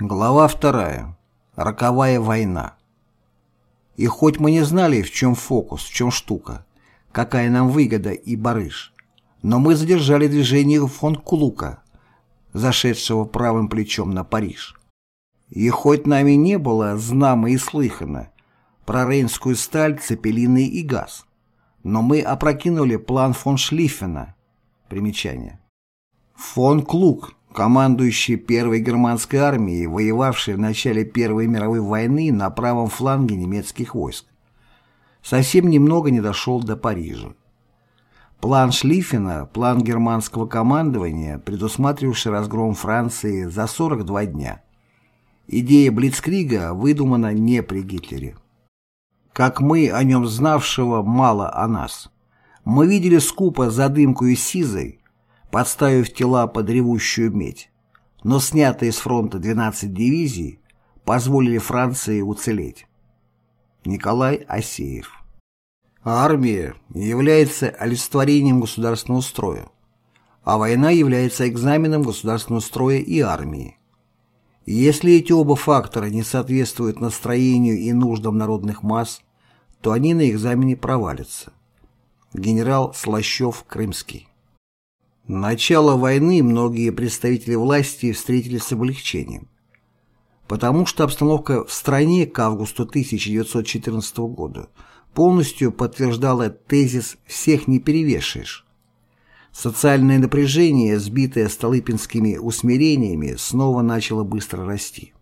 Глава вторая. Роковая война. И хоть мы не знали, в чем фокус, в чем штука, какая нам выгода и барыш, но мы задержали движение фон Клука, зашедшего правым плечом на Париж. И хоть нами не было знамо и слыхано про рейнскую сталь, цепелины и газ, но мы опрокинули план фон Шлиффена. Примечание. Фон Клук командующий первой германской армией, воевавшей в начале Первой мировой войны на правом фланге немецких войск. Совсем немного не дошел до Парижа. План Шлиффена, план германского командования, предусматривавший разгром Франции за 42 дня. Идея Блицкрига выдумана не при Гитлере. Как мы, о нем знавшего, мало о нас. Мы видели скупо задымку и сизой, подставив тела под ревущую медь, но снятые с фронта 12 дивизий позволили Франции уцелеть. Николай Асеев Армия является олицетворением государственного строя, а война является экзаменом государственного строя и армии. Если эти оба фактора не соответствуют настроению и нуждам народных масс, то они на экзамене провалятся. Генерал Слащев-Крымский Начало войны многие представители власти встретили с облегчением, потому что обстановка в стране к августу 1914 года полностью подтверждала тезис «всех не перевешаешь». Социальное напряжение, сбитое столыпинскими усмирениями, снова начало быстро расти.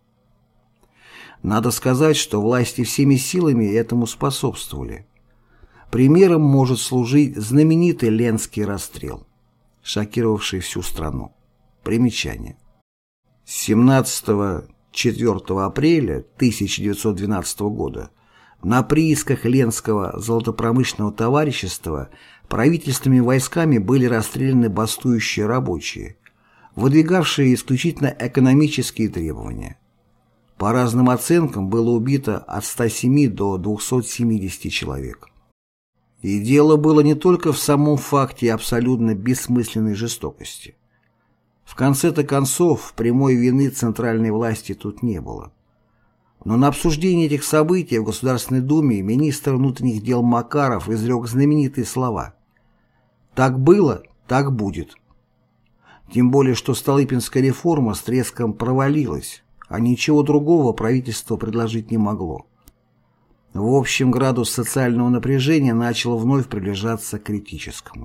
Надо сказать, что власти всеми силами этому способствовали. Примером может служить знаменитый Ленский расстрел шокировавший всю страну. Примечание. 17-4 апреля 1912 года на приисках Ленского золотопромышленного товарищества правительственными войсками были расстреляны бастующие рабочие, выдвигавшие исключительно экономические требования. По разным оценкам было убито от 107 до 270 человек. И дело было не только в самом факте абсолютно бессмысленной жестокости. В конце-то концов, прямой вины центральной власти тут не было. Но на обсуждение этих событий в Государственной Думе министр внутренних дел Макаров изрек знаменитые слова «Так было, так будет». Тем более, что Столыпинская реформа с треском провалилась, а ничего другого правительство предложить не могло. В общем, градус социального напряжения начал вновь приближаться к критическому.